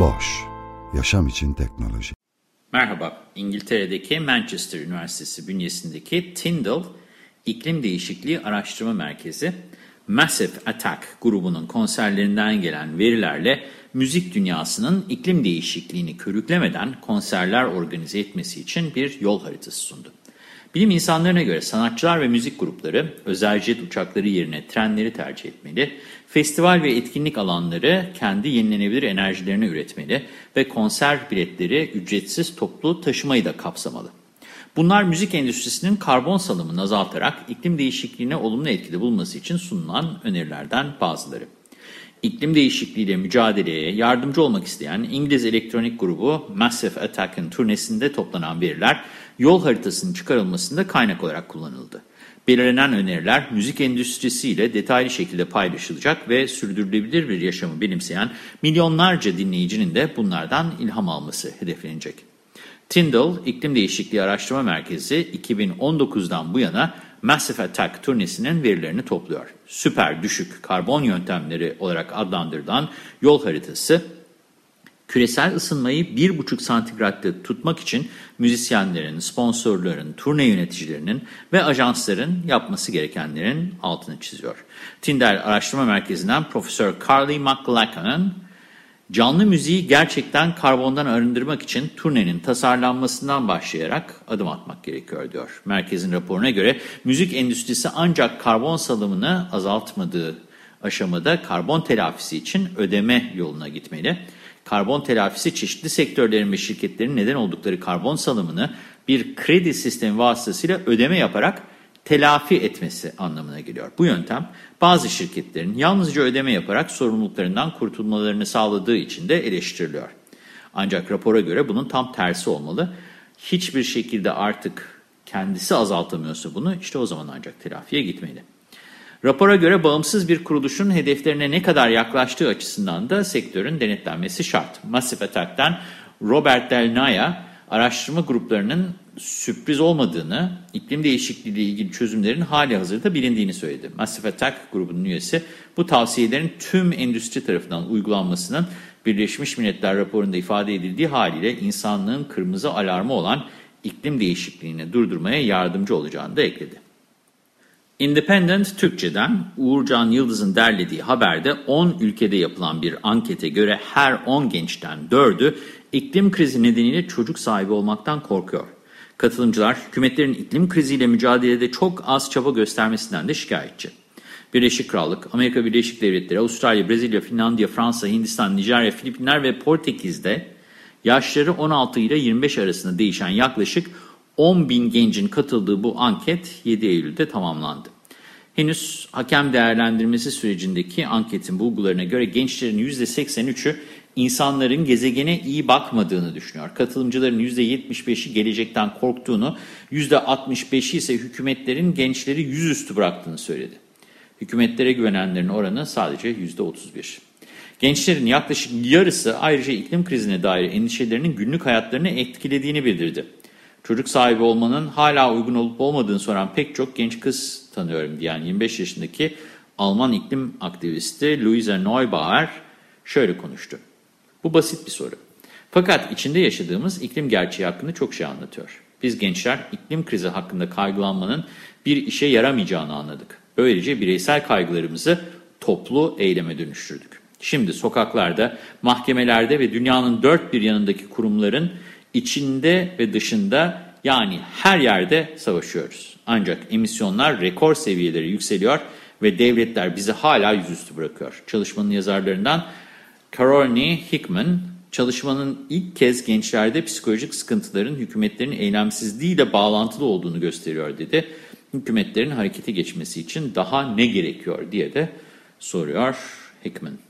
Boş, yaşam için teknoloji. Merhaba, İngiltere'deki Manchester Üniversitesi bünyesindeki Tyndall İklim Değişikliği Araştırma Merkezi, Massive Attack grubunun konserlerinden gelen verilerle müzik dünyasının iklim değişikliğini körüklemeden konserler organize etmesi için bir yol haritası sundu. Bilim insanlarına göre sanatçılar ve müzik grupları özel jet uçakları yerine trenleri tercih etmeli, festival ve etkinlik alanları kendi yenilenebilir enerjilerini üretmeli ve konser biletleri ücretsiz toplu taşımayı da kapsamalı. Bunlar müzik endüstrisinin karbon salımını azaltarak iklim değişikliğine olumlu etkide bulması için sunulan önerilerden bazıları. İklim değişikliğiyle mücadeleye yardımcı olmak isteyen İngiliz elektronik grubu Massive Attack'ın turnesinde toplanan veriler yol haritasının çıkarılmasında kaynak olarak kullanıldı. Belirlenen öneriler müzik endüstrisiyle detaylı şekilde paylaşılacak ve sürdürülebilir bir yaşamı benimseyen milyonlarca dinleyicinin de bunlardan ilham alması hedeflenecek. Tyndall İklim Değişikliği Araştırma Merkezi 2019'dan bu yana Massive Attack turnesinin verilerini topluyor. Süper düşük karbon yöntemleri olarak adlandırılan yol haritası, küresel ısınmayı 1,5 santigratta tutmak için müzisyenlerin, sponsorların, turne yöneticilerinin ve ajansların yapması gerekenlerin altını çiziyor. Tyndall Araştırma Merkezi'nden Profesör Carly McLachlan'ın Canlı müziği gerçekten karbondan arındırmak için turnenin tasarlanmasından başlayarak adım atmak gerekiyor diyor. Merkezin raporuna göre müzik endüstrisi ancak karbon salımını azaltmadığı aşamada karbon telafisi için ödeme yoluna gitmeli. Karbon telafisi çeşitli sektörlerin ve şirketlerin neden oldukları karbon salımını bir kredi sistemi vasıtasıyla ödeme yaparak telafi etmesi anlamına geliyor. Bu yöntem bazı şirketlerin yalnızca ödeme yaparak sorumluluklarından kurtulmalarını sağladığı için de eleştiriliyor. Ancak rapora göre bunun tam tersi olmalı. Hiçbir şekilde artık kendisi azaltamıyorsa bunu işte o zaman ancak telafiye gitmeli. Rapora göre bağımsız bir kuruluşun hedeflerine ne kadar yaklaştığı açısından da sektörün denetlenmesi şart. Massive Attack'ten Robert Del Naya, araştırma gruplarının sürpriz olmadığını, iklim değişikliği ile ilgili çözümlerin hali hazırda bilindiğini söyledi. Massive Attack grubunun üyesi bu tavsiyelerin tüm endüstri tarafından uygulanmasının Birleşmiş Milletler raporunda ifade edildiği haliyle insanlığın kırmızı alarmı olan iklim değişikliğini durdurmaya yardımcı olacağını da ekledi. Independent Türkçe'den Uğurcan Yıldız'ın derlediği haberde 10 ülkede yapılan bir ankete göre her 10 gençten 4'ü iklim krizi nedeniyle çocuk sahibi olmaktan korkuyor. Katılımcılar hükümetlerin iklim kriziyle mücadelede çok az çaba göstermesinden de şikayetçi. Birleşik Krallık, Amerika Birleşik Devletleri, Avustralya, Brezilya, Finlandiya, Fransa, Hindistan, Nijerya, Filipinler ve Portekiz'de yaşları 16 ile 25 arasında değişen yaklaşık 10 bin gencin katıldığı bu anket 7 Eylül'de tamamlandı. Henüz hakem değerlendirmesi sürecindeki anketin bulgularına göre gençlerin %83'ü insanların gezegene iyi bakmadığını düşünüyor. Katılımcıların %75'i gelecekten korktuğunu, %65'i ise hükümetlerin gençleri yüzüstü bıraktığını söyledi. Hükümetlere güvenenlerin oranı sadece %31. Gençlerin yaklaşık yarısı ayrıca iklim krizine dair endişelerinin günlük hayatlarını etkilediğini bildirdi. Çocuk sahibi olmanın hala uygun olup olmadığını soran pek çok genç kız tanıyorum diyen 25 yaşındaki Alman iklim aktivisti Luisa Neubauer şöyle konuştu. Bu basit bir soru. Fakat içinde yaşadığımız iklim gerçeği hakkında çok şey anlatıyor. Biz gençler iklim krizi hakkında kaygılanmanın bir işe yaramayacağını anladık. Böylece bireysel kaygılarımızı toplu eyleme dönüştürdük. Şimdi sokaklarda, mahkemelerde ve dünyanın dört bir yanındaki kurumların içinde ve dışında yani her yerde savaşıyoruz. Ancak emisyonlar rekor seviyeleri yükseliyor ve devletler bizi hala yüzüstü bırakıyor. Çalışmanın yazarlarından Caroline Hickman, çalışmanın ilk kez gençlerde psikolojik sıkıntıların hükümetlerin eylemsizliğiyle bağlantılı olduğunu gösteriyor dedi. Hükümetlerin harekete geçmesi için daha ne gerekiyor diye de soruyor Hickman.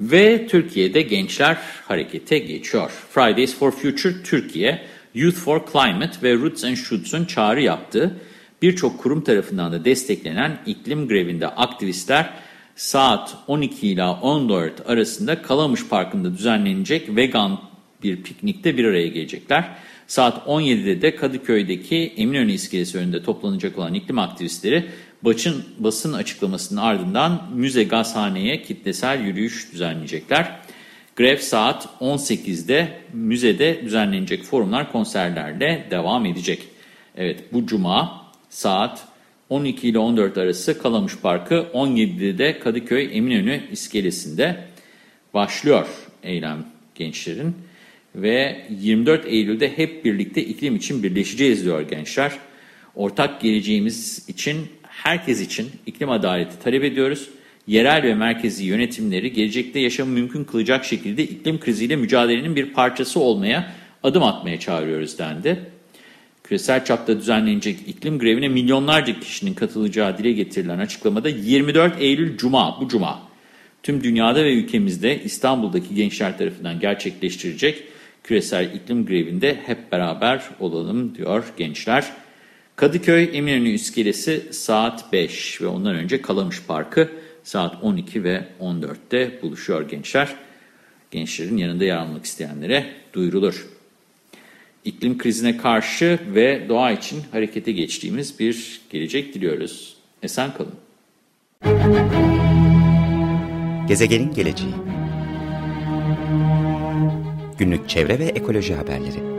Ve Türkiye'de gençler harekete geçiyor. Fridays for Future Türkiye, Youth for Climate ve Roots and Shoots'un çağrı yaptığı birçok kurum tarafından da desteklenen iklim grevinde aktivistler saat 12 ila 14 arasında Kalamış Parkı'nda düzenlenecek vegan bir piknikte bir araya gelecekler. Saat 17'de de Kadıköy'deki Eminönü İskelesi önünde toplanacak olan iklim aktivistleri basın, basın açıklamasının ardından müze gazhaneye kitlesel yürüyüş düzenleyecekler. Grev saat 18'de müzede düzenlenecek forumlar konserlerle devam edecek. Evet bu cuma saat 12 ile 14 arası Kalamış Parkı, 17'de de Kadıköy Eminönü iskelesinde başlıyor eylem gençlerin. Ve 24 Eylül'de hep birlikte iklim için birleşeceğiz diyor gençler. Ortak geleceğimiz için, herkes için iklim adaleti talep ediyoruz. Yerel ve merkezi yönetimleri gelecekte yaşamı mümkün kılacak şekilde iklim kriziyle mücadelenin bir parçası olmaya, adım atmaya çağırıyoruz dendi. Küresel çapta düzenlenecek iklim grevine milyonlarca kişinin katılacağı dile getirilen açıklamada 24 Eylül Cuma, bu Cuma, tüm dünyada ve ülkemizde İstanbul'daki gençler tarafından gerçekleştirecek küresel iklim grevinde hep beraber olalım diyor gençler. Kadıköy Eminönü İskelesi saat 5 ve ondan önce Kalamış Parkı saat 12 ve 14'te buluşuyor gençler. Gençlerin yanında yer almak isteyenlere duyurulur. İklim krizine karşı ve doğa için harekete geçtiğimiz bir gelecek diliyoruz. Esen kalın. Gezegenin geleceği Günlük çevre ve ekoloji haberleri